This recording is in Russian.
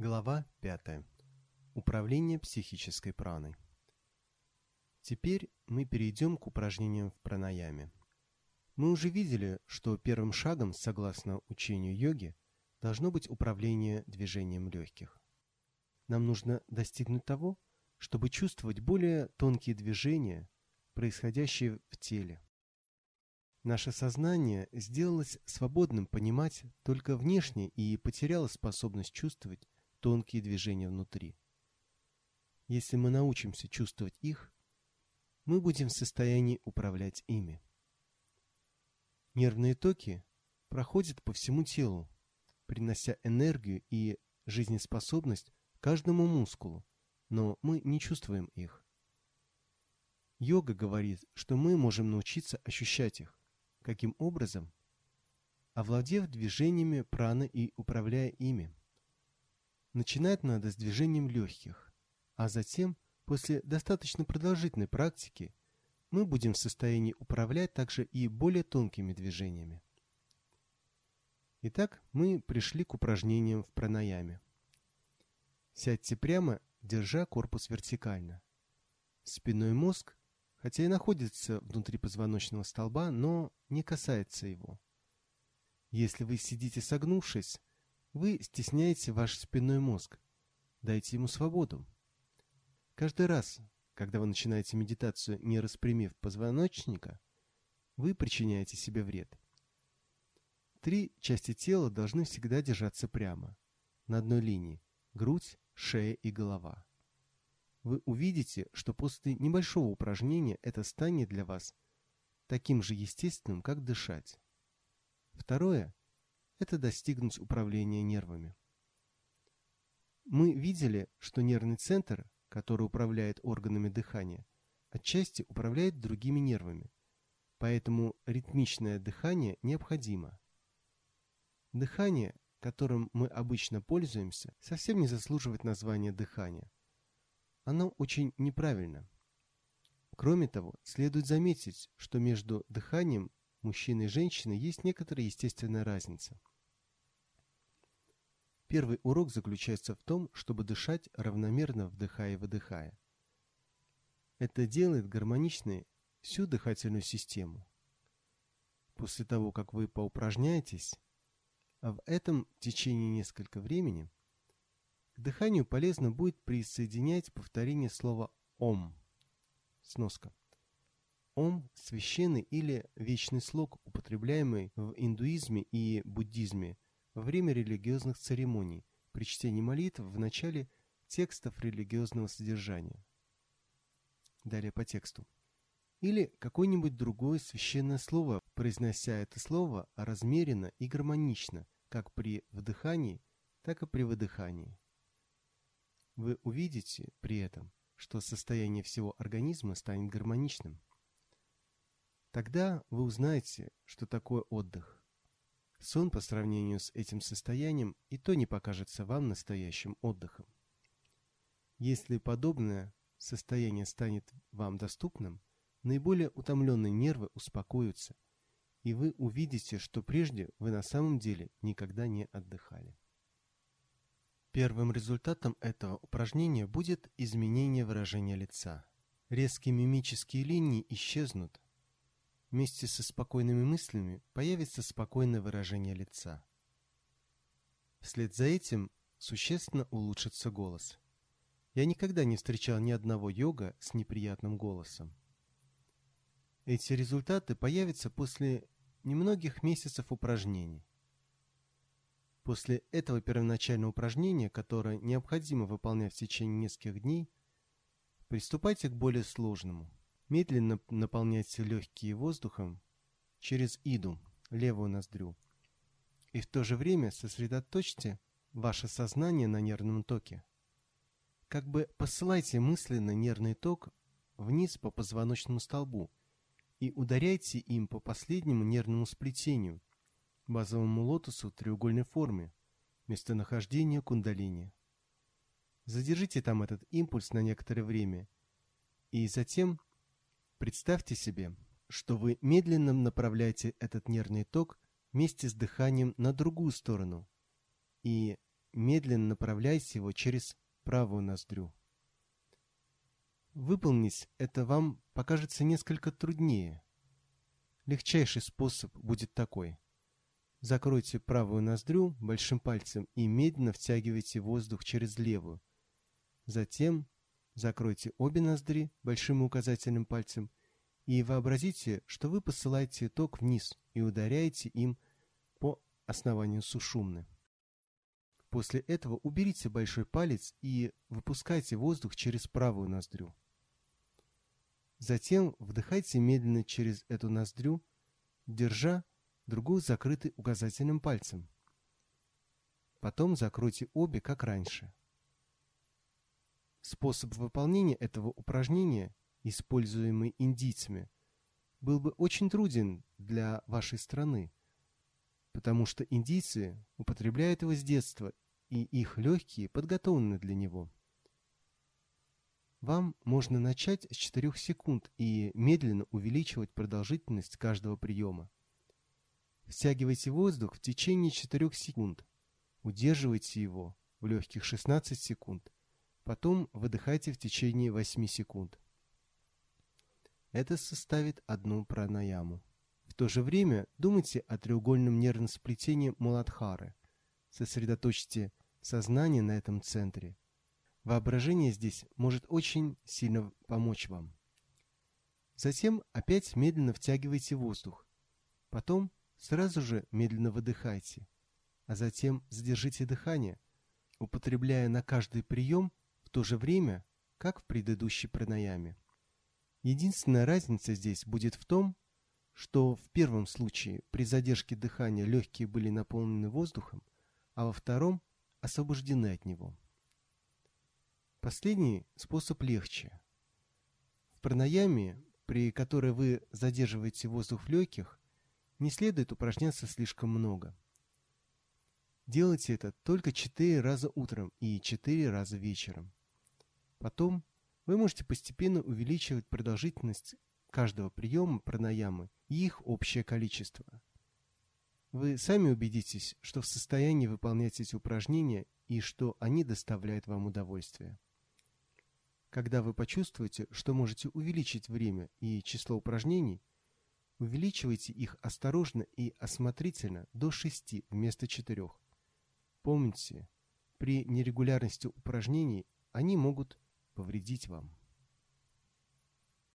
Глава 5. Управление психической праной. Теперь мы перейдем к упражнениям в пранаяме. Мы уже видели, что первым шагом, согласно учению йоги, должно быть управление движением легких. Нам нужно достигнуть того, чтобы чувствовать более тонкие движения, происходящие в теле. Наше сознание сделалось свободным понимать только внешне и потеряло способность чувствовать тонкие движения внутри. Если мы научимся чувствовать их, мы будем в состоянии управлять ими. Нервные токи проходят по всему телу, принося энергию и жизнеспособность каждому мускулу, но мы не чувствуем их. Йога говорит, что мы можем научиться ощущать их. Каким образом? Овладев движениями праны и управляя ими. Начинать надо с движением легких, а затем, после достаточно продолжительной практики, мы будем в состоянии управлять также и более тонкими движениями. Итак, мы пришли к упражнениям в пранаяме. Сядьте прямо, держа корпус вертикально. Спинной мозг, хотя и находится внутри позвоночного столба, но не касается его. Если вы сидите согнувшись, вы стесняете ваш спинной мозг. Дайте ему свободу. Каждый раз, когда вы начинаете медитацию, не распрямив позвоночника, вы причиняете себе вред. Три части тела должны всегда держаться прямо, на одной линии – грудь, шея и голова. Вы увидите, что после небольшого упражнения это станет для вас таким же естественным, как дышать. Второе это достигнуть управления нервами. Мы видели, что нервный центр, который управляет органами дыхания, отчасти управляет другими нервами, поэтому ритмичное дыхание необходимо. Дыхание, которым мы обычно пользуемся, совсем не заслуживает названия дыхания. Оно очень неправильно. Кроме того, следует заметить, что между дыханием мужчины и женщины есть некоторая естественная разница. Первый урок заключается в том, чтобы дышать равномерно вдыхая и выдыхая. Это делает гармоничной всю дыхательную систему. После того, как вы поупражняетесь, а в этом течение несколько времени, к дыханию полезно будет присоединять повторение слова «ом». Сноска. Ом – священный или вечный слог, употребляемый в индуизме и буддизме – во время религиозных церемоний, при чтении молитв в начале текстов религиозного содержания. Далее по тексту. Или какое-нибудь другое священное слово, произнося это слово размеренно и гармонично, как при вдыхании, так и при выдыхании. Вы увидите при этом, что состояние всего организма станет гармоничным. Тогда вы узнаете, что такое отдых. Сон по сравнению с этим состоянием и то не покажется вам настоящим отдыхом. Если подобное состояние станет вам доступным, наиболее утомленные нервы успокоятся, и вы увидите, что прежде вы на самом деле никогда не отдыхали. Первым результатом этого упражнения будет изменение выражения лица. Резкие мимические линии исчезнут, Вместе со спокойными мыслями появится спокойное выражение лица. Вслед за этим существенно улучшится голос. Я никогда не встречал ни одного йога с неприятным голосом. Эти результаты появятся после немногих месяцев упражнений. После этого первоначального упражнения, которое необходимо выполнять в течение нескольких дней, приступайте к более сложному – Медленно наполняйте легкие воздухом через иду, левую ноздрю. И в то же время сосредоточьте ваше сознание на нервном токе. Как бы посылайте мысленно нервный ток вниз по позвоночному столбу и ударяйте им по последнему нервному сплетению, базовому лотосу треугольной форме, местонахождения кундалини. Задержите там этот импульс на некоторое время и затем Представьте себе, что вы медленно направляете этот нервный ток вместе с дыханием на другую сторону и медленно направляйте его через правую ноздрю. Выполнить это вам покажется несколько труднее. Легчайший способ будет такой. Закройте правую ноздрю большим пальцем и медленно втягивайте воздух через левую. Затем закройте обе ноздри большим и указательным пальцем и вообразите, что вы посылаете ток вниз и ударяете им по основанию сушумны. После этого уберите большой палец и выпускайте воздух через правую ноздрю. Затем вдыхайте медленно через эту ноздрю, держа другую закрытой указательным пальцем. Потом закройте обе, как раньше. Способ выполнения этого упражнения, используемый индийцами, был бы очень труден для вашей страны, потому что индийцы употребляют его с детства, и их легкие подготовлены для него. Вам можно начать с 4 секунд и медленно увеличивать продолжительность каждого приема. Втягивайте воздух в течение 4 секунд. Удерживайте его в легких 16 секунд. Потом выдыхайте в течение 8 секунд. Это составит одну пранаяму. В то же время думайте о треугольном нервном сплетении Муладхары. Сосредоточьте сознание на этом центре – Воображение здесь может очень сильно помочь вам. Затем опять медленно втягивайте воздух. Потом сразу же медленно выдыхайте. А затем задержите дыхание, употребляя на каждый прием в то же время, как в предыдущей пранаяме. Единственная разница здесь будет в том, что в первом случае при задержке дыхания легкие были наполнены воздухом, а во втором освобождены от него. Последний способ легче. В пранаяме, при которой вы задерживаете воздух в легких, не следует упражняться слишком много. Делайте это только 4 раза утром и 4 раза вечером. Потом вы можете постепенно увеличивать продолжительность каждого приема пранаямы и их общее количество. Вы сами убедитесь, что в состоянии выполнять эти упражнения и что они доставляют вам удовольствие. Когда вы почувствуете, что можете увеличить время и число упражнений, увеличивайте их осторожно и осмотрительно до 6 вместо 4. Помните, при нерегулярности упражнений они могут повредить вам.